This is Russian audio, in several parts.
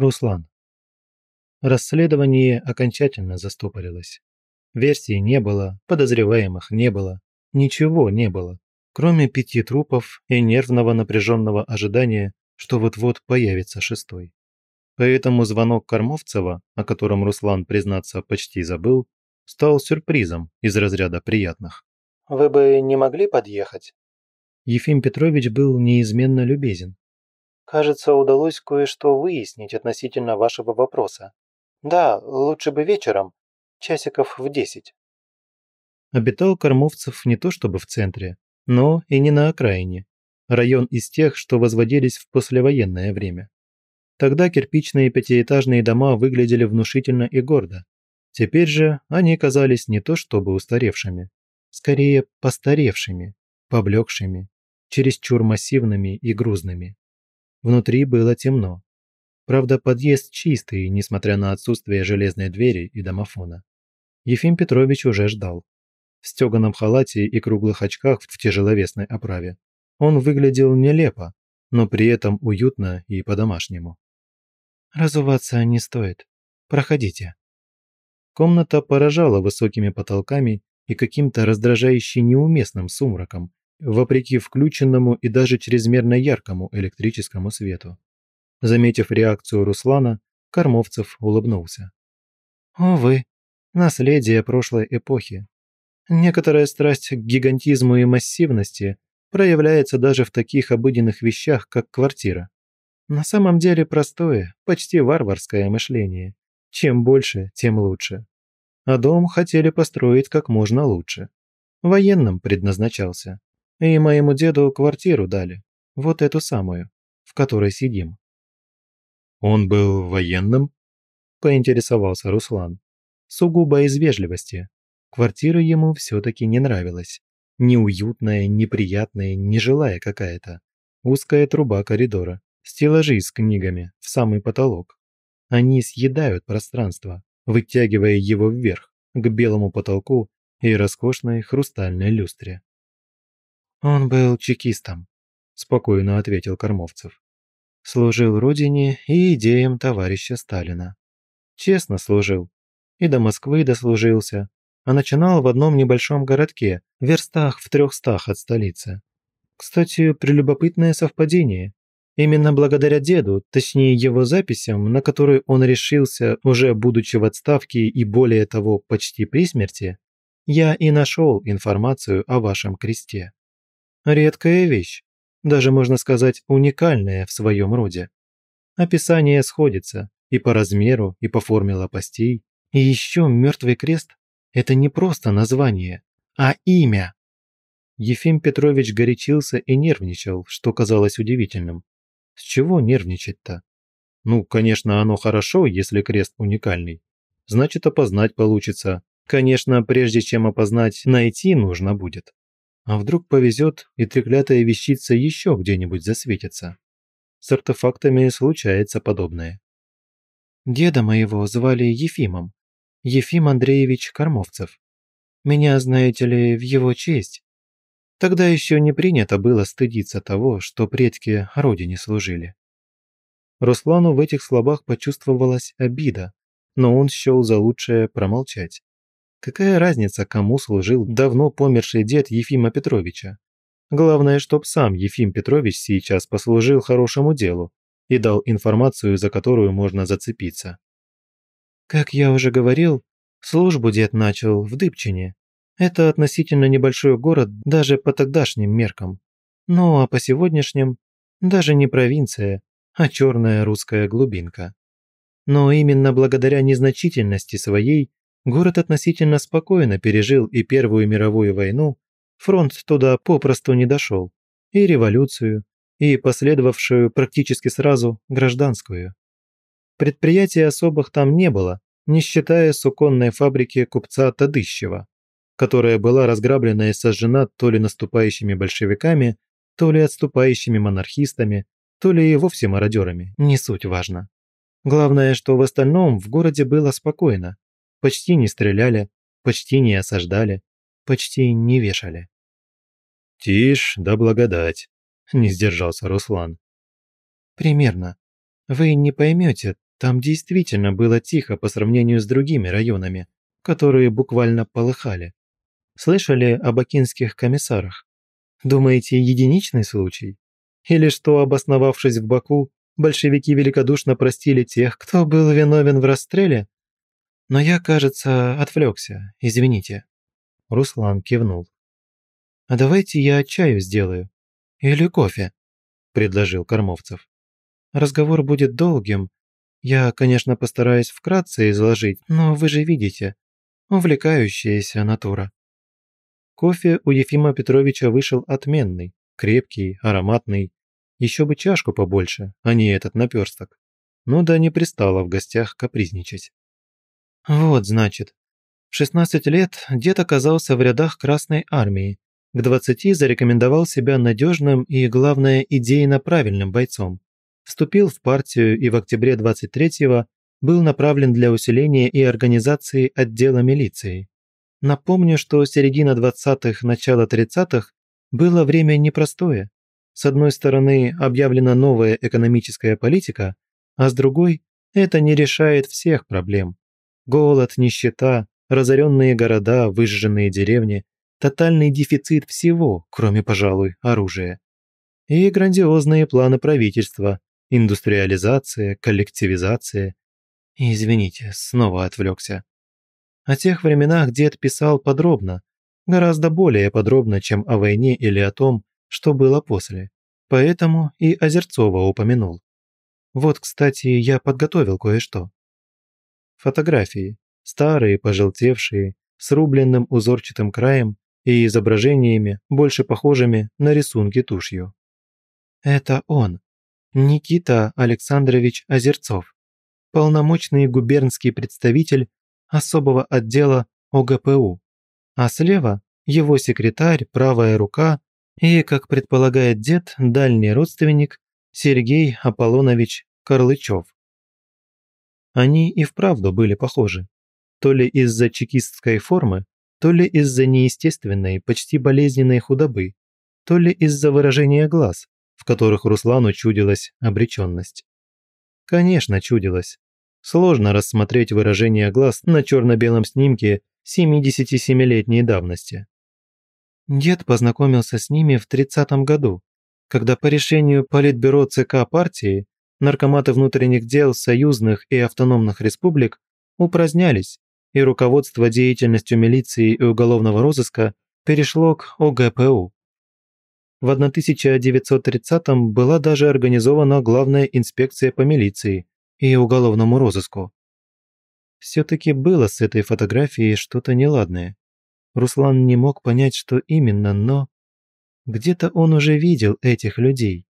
Руслан. Расследование окончательно застопорилось. Версий не было, подозреваемых не было, ничего не было, кроме пяти трупов и нервного напряженного ожидания, что вот-вот появится шестой. Поэтому звонок Кормовцева, о котором Руслан, признаться, почти забыл, стал сюрпризом из разряда приятных. «Вы бы не могли подъехать?» Ефим Петрович был неизменно любезен, Кажется, удалось кое-что выяснить относительно вашего вопроса. Да, лучше бы вечером, часиков в десять. Обитал Кормовцев не то чтобы в центре, но и не на окраине. Район из тех, что возводились в послевоенное время. Тогда кирпичные пятиэтажные дома выглядели внушительно и гордо. Теперь же они казались не то чтобы устаревшими, скорее постаревшими, поблекшими, чересчур массивными и грузными. Внутри было темно. Правда, подъезд чистый, несмотря на отсутствие железной двери и домофона. Ефим Петрович уже ждал. В стеганом халате и круглых очках в тяжеловесной оправе. Он выглядел нелепо, но при этом уютно и по-домашнему. «Разуваться не стоит. Проходите». Комната поражала высокими потолками и каким-то раздражающе неуместным сумраком, вопреки включенному и даже чрезмерно яркому электрическому свету. Заметив реакцию Руслана, Кормовцев улыбнулся. «Увы, наследие прошлой эпохи. Некоторая страсть к гигантизму и массивности проявляется даже в таких обыденных вещах, как квартира. На самом деле простое, почти варварское мышление. Чем больше, тем лучше. А дом хотели построить как можно лучше. Военным предназначался. И моему деду квартиру дали, вот эту самую, в которой сидим». «Он был военным?» – поинтересовался Руслан. Сугубо из вежливости. Квартира ему все-таки не нравилась. Неуютная, неприятная, нежилая какая-то. Узкая труба коридора, стеллажи с книгами, в самый потолок. Они съедают пространство, вытягивая его вверх, к белому потолку и роскошной хрустальной люстре. «Он был чекистом», – спокойно ответил Кормовцев. «Служил родине и идеям товарища Сталина. Честно служил. И до Москвы дослужился, а начинал в одном небольшом городке, верстах в трехстах от столицы. Кстати, прелюбопытное совпадение. Именно благодаря деду, точнее его записям, на которые он решился, уже будучи в отставке и более того, почти при смерти, я и нашел информацию о вашем кресте. Редкая вещь, даже можно сказать уникальная в своем роде. Описание сходится и по размеру, и по форме лопастей. И еще «Мертвый крест» – это не просто название, а имя. Ефим Петрович горячился и нервничал, что казалось удивительным. С чего нервничать-то? Ну, конечно, оно хорошо, если крест уникальный. Значит, опознать получится. Конечно, прежде чем опознать, найти нужно будет. А вдруг повезет, и треклятая вещица еще где-нибудь засветится. С артефактами случается подобное. Деда моего звали Ефимом. Ефим Андреевич Кормовцев. Меня, знаете ли, в его честь. Тогда еще не принято было стыдиться того, что предки родине служили. Руслану в этих словах почувствовалась обида, но он счел за лучшее промолчать. Какая разница, кому служил давно померший дед Ефима Петровича? Главное, чтоб сам Ефим Петрович сейчас послужил хорошему делу и дал информацию, за которую можно зацепиться. Как я уже говорил, службу дед начал в Дыбчине. Это относительно небольшой город даже по тогдашним меркам. Ну а по сегодняшним даже не провинция, а черная русская глубинка. Но именно благодаря незначительности своей город относительно спокойно пережил и Первую мировую войну, фронт туда попросту не дошел, и революцию, и последовавшую практически сразу гражданскую. Предприятий особых там не было, не считая суконной фабрики купца Тадыщева, которая была разграблена и сожжена то ли наступающими большевиками, то ли отступающими монархистами, то ли и вовсе мародерами, не суть важно. Главное, что в остальном в городе было спокойно, почти не стреляли, почти не осаждали, почти не вешали. «Тишь да благодать», – не сдержался Руслан. «Примерно. Вы не поймете, там действительно было тихо по сравнению с другими районами, которые буквально полыхали. Слышали об бакинских комиссарах? Думаете, единичный случай? Или что, обосновавшись в Баку, большевики великодушно простили тех, кто был виновен в расстреле, но я, кажется, отвлекся. Извините». Руслан кивнул. «А давайте я чаю сделаю. Или кофе», – предложил Кормовцев. «Разговор будет долгим. Я, конечно, постараюсь вкратце изложить, но вы же видите. Увлекающаяся натура». Кофе у Ефима Петровича вышел отменный, крепкий, ароматный. Еще бы чашку побольше, а не этот наперсток. Ну да не пристало в гостях капризничать. Вот, значит. В 16 лет дед оказался в рядах Красной Армии. К 20 зарекомендовал себя надежным и, главное, идейно правильным бойцом. Вступил в партию и в октябре 23-го был направлен для усиления и организации отдела милиции. Напомню, что середина 20-х, начало 30-х было время непростое. С одной стороны, объявлена новая экономическая политика, а с другой, это не решает всех проблем. Голод, нищета, разоренные города, выжженные деревни, тотальный дефицит всего, кроме, пожалуй, оружия. И грандиозные планы правительства, индустриализация, коллективизация. Извините, снова отвлекся. О тех временах дед писал подробно, гораздо более подробно, чем о войне или о том, что было после. Поэтому и Озерцова упомянул. Вот, кстати, я подготовил кое-что. Фотографии, старые, пожелтевшие, с рубленным узорчатым краем и изображениями, больше похожими на рисунки тушью. Это он, Никита Александрович Озерцов, полномочный губернский представитель особого отдела ОГПУ, а слева его секретарь, правая рука и, как предполагает дед, дальний родственник Сергей Аполлонович Карлычев. Они и вправду были похожи. То ли из-за чекистской формы, то ли из-за неестественной, почти болезненной худобы, то ли из-за выражения глаз, в которых Руслану чудилась обреченность. Конечно, чудилось. Сложно рассмотреть выражение глаз на черно-белом снимке 77-летней давности. Дед познакомился с ними в 30-м году, когда по решению Политбюро ЦК партии наркоматы внутренних дел союзных и автономных республик упразднялись, и руководство деятельностью милиции и уголовного розыска перешло к ОГПУ. В 1930-м была даже организована главная инспекция по милиции и уголовному розыску. Все-таки было с этой фотографией что-то неладное. Руслан не мог понять, что именно, но... Где-то он уже видел этих людей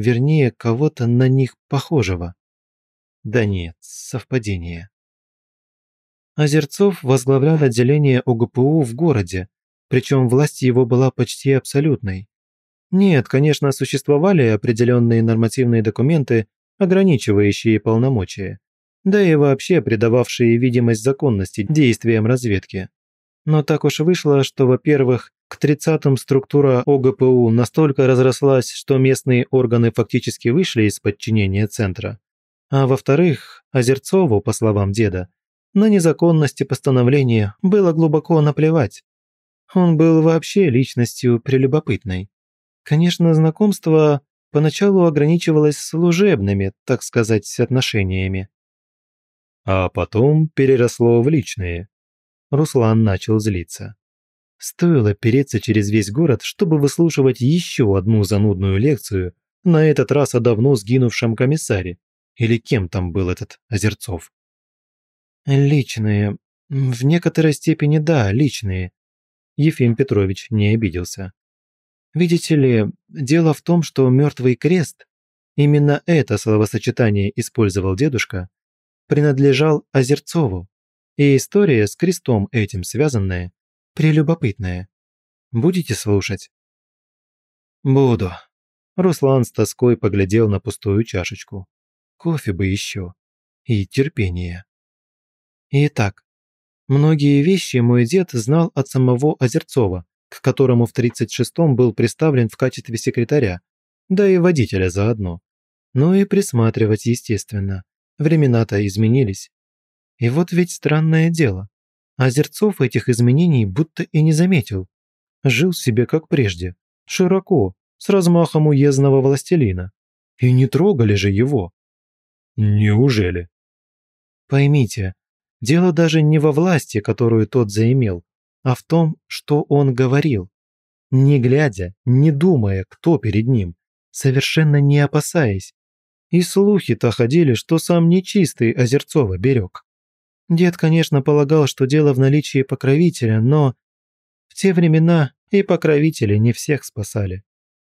вернее, кого-то на них похожего. Да нет, совпадение. Озерцов возглавлял отделение ОГПУ в городе, причем власть его была почти абсолютной. Нет, конечно, существовали определенные нормативные документы, ограничивающие полномочия, да и вообще придававшие видимость законности действиям разведки. Но так уж вышло, что, во-первых, к 30-м структура ОГПУ настолько разрослась, что местные органы фактически вышли из подчинения центра. А во-вторых, Озерцову, по словам деда, на незаконности постановления было глубоко наплевать. Он был вообще личностью прелюбопытной. Конечно, знакомство поначалу ограничивалось служебными, так сказать, отношениями. А потом переросло в личные. Руслан начал злиться. Стоило переться через весь город, чтобы выслушивать еще одну занудную лекцию, на этот раз о давно сгинувшем комиссаре. Или кем там был этот Озерцов? Личные. В некоторой степени да, личные. Ефим Петрович не обиделся. Видите ли, дело в том, что мертвый крест, именно это словосочетание использовал дедушка, принадлежал Озерцову, и история с крестом этим связанная прелюбопытное. Будете слушать?» «Буду». Руслан с тоской поглядел на пустую чашечку. Кофе бы еще. И терпение. Итак, многие вещи мой дед знал от самого Озерцова, к которому в 36-м был приставлен в качестве секретаря, да и водителя заодно. Ну и присматривать, естественно. Времена-то изменились. И вот ведь странное дело. Озерцов этих изменений будто и не заметил. Жил себе как прежде, широко, с размахом уездного властелина. И не трогали же его. Неужели? Поймите, дело даже не во власти, которую тот заимел, а в том, что он говорил. Не глядя, не думая, кто перед ним, совершенно не опасаясь. И слухи-то ходили, что сам нечистый Озерцова берег. Дед, конечно, полагал, что дело в наличии покровителя, но в те времена и покровители не всех спасали.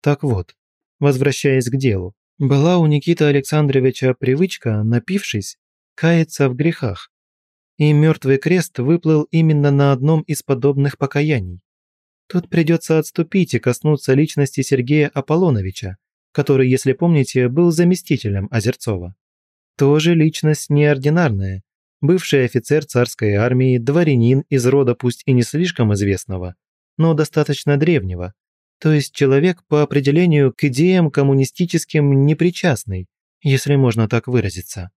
Так вот, возвращаясь к делу, была у Никиты Александровича привычка, напившись, каяться в грехах. И мертвый крест выплыл именно на одном из подобных покаяний. Тут придется отступить и коснуться личности Сергея Аполлоновича, который, если помните, был заместителем Озерцова. Тоже личность неординарная, бывший офицер царской армии, дворянин из рода пусть и не слишком известного, но достаточно древнего, то есть человек по определению к идеям коммунистическим непричастный, если можно так выразиться.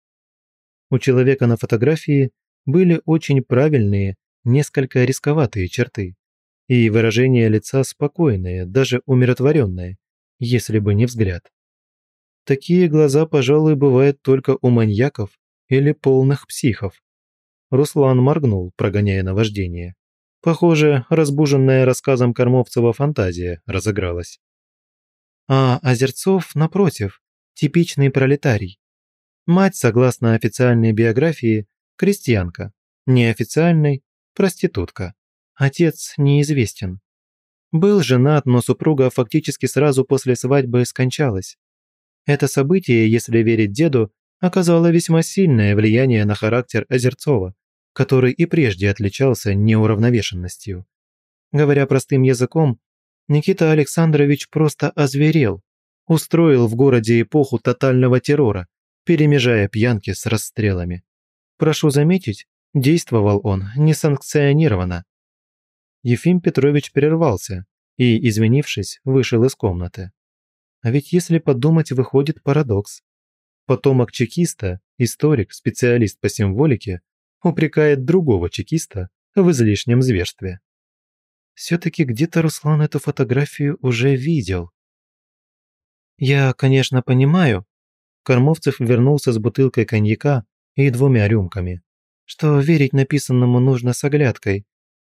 У человека на фотографии были очень правильные, несколько рисковатые черты, и выражение лица спокойное, даже умиротворенное, если бы не взгляд. Такие глаза, пожалуй, бывают только у маньяков или полных психов. Руслан моргнул, прогоняя наваждение. Похоже, разбуженная рассказом Кормовцева фантазия разыгралась. А Озерцов, напротив, типичный пролетарий. Мать, согласно официальной биографии, крестьянка, неофициальной – проститутка. Отец неизвестен. Был женат, но супруга фактически сразу после свадьбы скончалась. Это событие, если верить деду, оказала весьма сильное влияние на характер Озерцова, который и прежде отличался неуравновешенностью. Говоря простым языком, Никита Александрович просто озверел, устроил в городе эпоху тотального террора, перемежая пьянки с расстрелами. Прошу заметить, действовал он несанкционированно. Ефим Петрович прервался и, извинившись, вышел из комнаты. А ведь если подумать, выходит парадокс. Потомок чекиста, историк, специалист по символике, упрекает другого чекиста в излишнем зверстве. Все-таки где-то Руслан эту фотографию уже видел. «Я, конечно, понимаю», – Кормовцев вернулся с бутылкой коньяка и двумя рюмками, «что верить написанному нужно с оглядкой.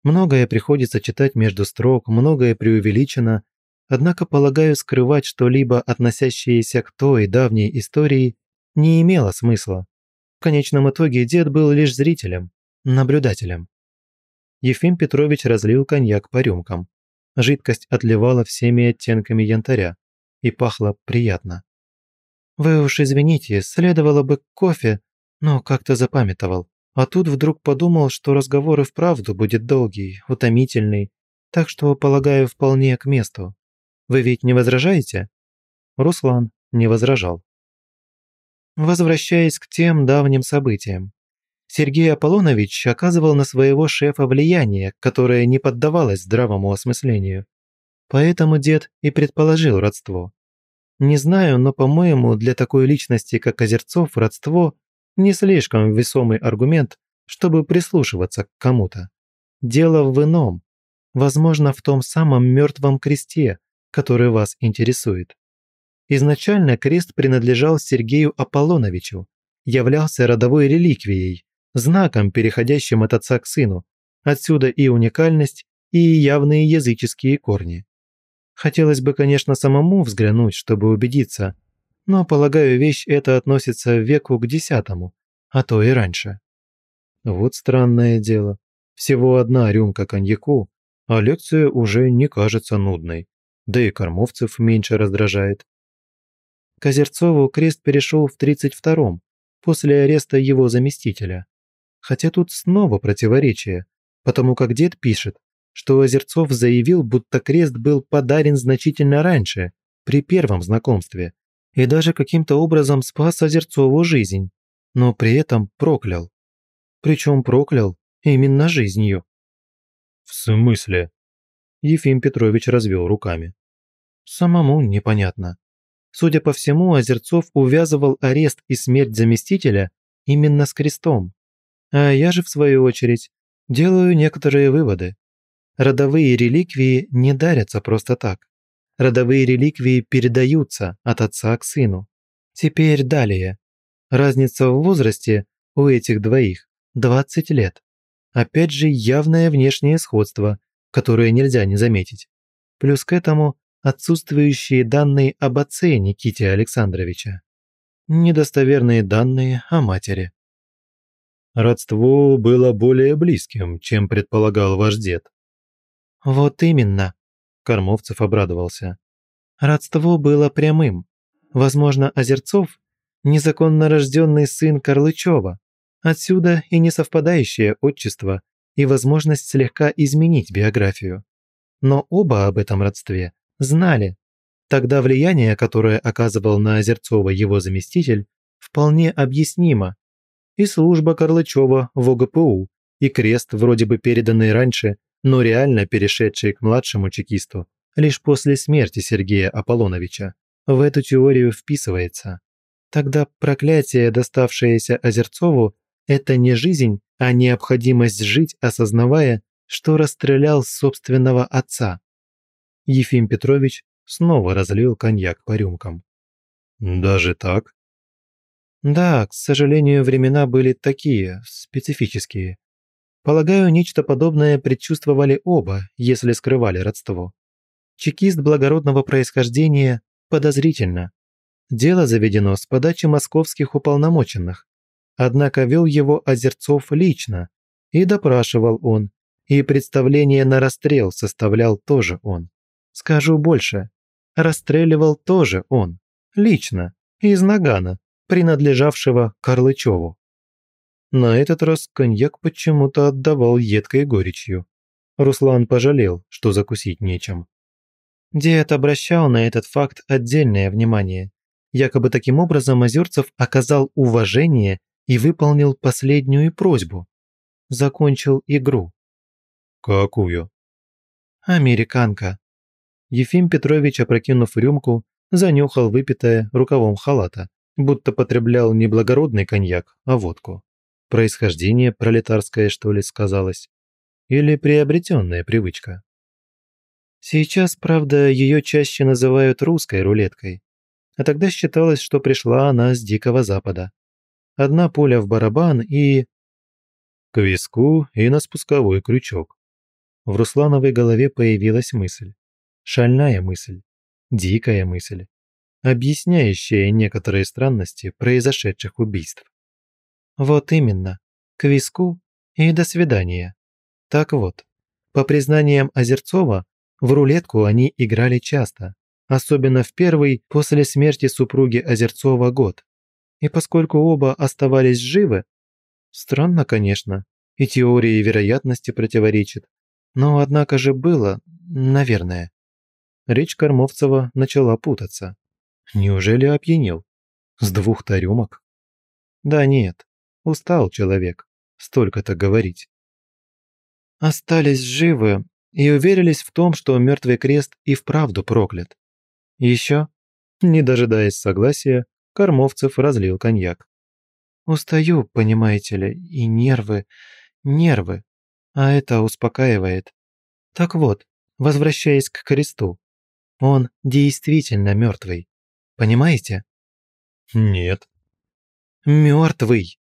Многое приходится читать между строк, многое преувеличено, однако, полагаю, скрывать что-либо, относящееся к той давней истории, не имело смысла. В конечном итоге дед был лишь зрителем, наблюдателем. Ефим Петрович разлил коньяк по рюмкам. Жидкость отливала всеми оттенками янтаря и пахла приятно. «Вы уж извините, следовало бы кофе, но как-то запамятовал. А тут вдруг подумал, что разговор и вправду будет долгий, утомительный, так что, полагаю, вполне к месту. Вы ведь не возражаете?» Руслан не возражал возвращаясь к тем давним событиям. Сергей Аполлонович оказывал на своего шефа влияние, которое не поддавалось здравому осмыслению. Поэтому дед и предположил родство. Не знаю, но, по-моему, для такой личности, как Озерцов, родство – не слишком весомый аргумент, чтобы прислушиваться к кому-то. Дело в ином. Возможно, в том самом мертвом кресте, который вас интересует. Изначально крест принадлежал Сергею Аполлоновичу, являлся родовой реликвией, знаком, переходящим от отца к сыну. Отсюда и уникальность, и явные языческие корни. Хотелось бы, конечно, самому взглянуть, чтобы убедиться, но, полагаю, вещь эта относится в веку к десятому, а то и раньше. Вот странное дело. Всего одна рюмка коньяку, а лекция уже не кажется нудной. Да и кормовцев меньше раздражает. К Озерцову крест перешел в 32-м, после ареста его заместителя. Хотя тут снова противоречие, потому как дед пишет, что Озерцов заявил, будто крест был подарен значительно раньше, при первом знакомстве, и даже каким-то образом спас Озерцову жизнь, но при этом проклял. Причем проклял именно жизнью. «В смысле?» Ефим Петрович развел руками. «Самому непонятно. Судя по всему, Озерцов увязывал арест и смерть заместителя именно с крестом. А я же, в свою очередь, делаю некоторые выводы. Родовые реликвии не дарятся просто так. Родовые реликвии передаются от отца к сыну. Теперь далее. Разница в возрасте у этих двоих 20 лет. Опять же явное внешнее сходство, которое нельзя не заметить. Плюс к этому отсутствующие данные об отце Никите Александровича, недостоверные данные о матери. Родство было более близким, чем предполагал ваш дед. «Вот именно», – Кормовцев обрадовался. «Родство было прямым. Возможно, Озерцов – незаконно рожденный сын Карлычева. Отсюда и несовпадающее отчество, и возможность слегка изменить биографию. Но оба об этом родстве знали. Тогда влияние, которое оказывал на Озерцова его заместитель, вполне объяснимо. И служба Карлычева в ОГПУ, и крест, вроде бы переданный раньше, но реально перешедший к младшему чекисту, лишь после смерти Сергея Аполлоновича, в эту теорию вписывается. Тогда проклятие, доставшееся Озерцову, это не жизнь, а необходимость жить, осознавая, что расстрелял собственного отца. Ефим Петрович снова разлил коньяк по рюмкам. «Даже так?» «Да, к сожалению, времена были такие, специфические. Полагаю, нечто подобное предчувствовали оба, если скрывали родство. Чекист благородного происхождения подозрительно. Дело заведено с подачи московских уполномоченных, однако вел его Озерцов лично, и допрашивал он, и представление на расстрел составлял тоже он. Скажу больше. Расстреливал тоже он. Лично. Из нагана, принадлежавшего Карлычеву. На этот раз коньяк почему-то отдавал едкой горечью. Руслан пожалел, что закусить нечем. Дед обращал на этот факт отдельное внимание. Якобы таким образом Озерцев оказал уважение и выполнил последнюю просьбу. Закончил игру. «Какую?» «Американка», Ефим Петрович, опрокинув рюмку, занюхал выпитое рукавом халата, будто потреблял не благородный коньяк, а водку. Происхождение пролетарское, что ли, сказалось? Или приобретенная привычка? Сейчас, правда, ее чаще называют русской рулеткой. А тогда считалось, что пришла она с Дикого Запада. Одна пуля в барабан и... К виску и на спусковой крючок. В Руслановой голове появилась мысль. Шальная мысль, дикая мысль, объясняющая некоторые странности произошедших убийств. Вот именно, к виску и до свидания. Так вот, по признаниям Озерцова, в рулетку они играли часто, особенно в первый после смерти супруги Озерцова год. И поскольку оба оставались живы, странно, конечно, и теории вероятности противоречит, но однако же было, наверное речь Кормовцева начала путаться. Неужели опьянел? С двух-то? Да нет, устал человек, столько-то говорить. Остались живы и уверились в том, что мертвый крест и вправду проклят. Еще, не дожидаясь согласия, Кормовцев разлил коньяк. «Устаю, понимаете ли, и нервы, нервы, а это успокаивает. Так вот, возвращаясь к кресту, он действительно мертвый. Понимаете? Нет. Мертвый!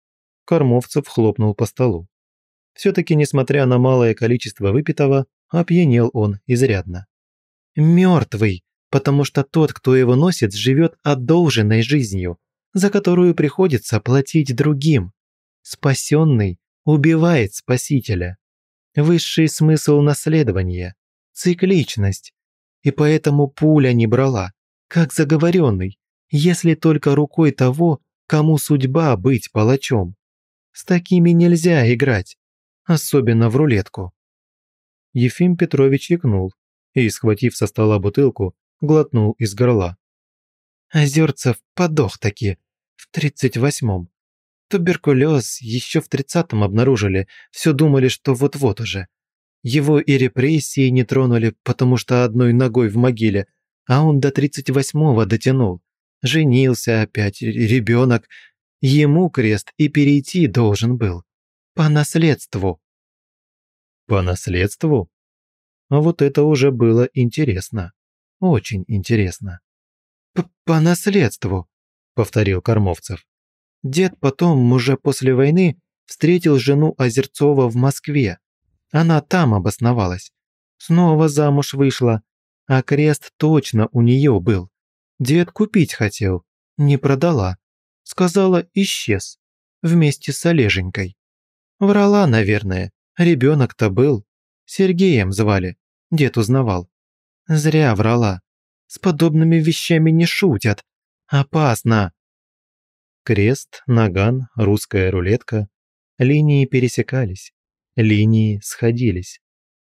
Кормовцев хлопнул по столу. Все-таки, несмотря на малое количество выпитого, опьянел он изрядно. Мертвый, потому что тот, кто его носит, живет одолженной жизнью, за которую приходится платить другим. Спасенный убивает спасителя. Высший смысл наследования, цикличность, и поэтому пуля не брала, как заговоренный, если только рукой того, кому судьба быть палачом. С такими нельзя играть, особенно в рулетку. Ефим Петрович икнул и, схватив со стола бутылку, глотнул из горла. Озерцев подох таки, в тридцать восьмом. Туберкулез еще в тридцатом обнаружили, все думали, что вот-вот уже – его и репрессии не тронули, потому что одной ногой в могиле, а он до 38-го дотянул. Женился опять, ребенок. Ему крест и перейти должен был. По наследству. По наследству? А вот это уже было интересно. Очень интересно. П «По наследству», — повторил Кормовцев. Дед потом, уже после войны, встретил жену Озерцова в Москве. Она там обосновалась. Снова замуж вышла. А крест точно у нее был. Дед купить хотел. Не продала. Сказала, исчез. Вместе с Олеженькой. Врала, наверное. Ребенок-то был. Сергеем звали. Дед узнавал. Зря врала. С подобными вещами не шутят. Опасно. Крест, наган, русская рулетка. Линии пересекались линии сходились.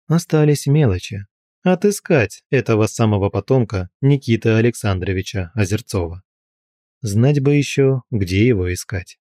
Остались мелочи. Отыскать этого самого потомка Никиты Александровича Озерцова. Знать бы еще, где его искать.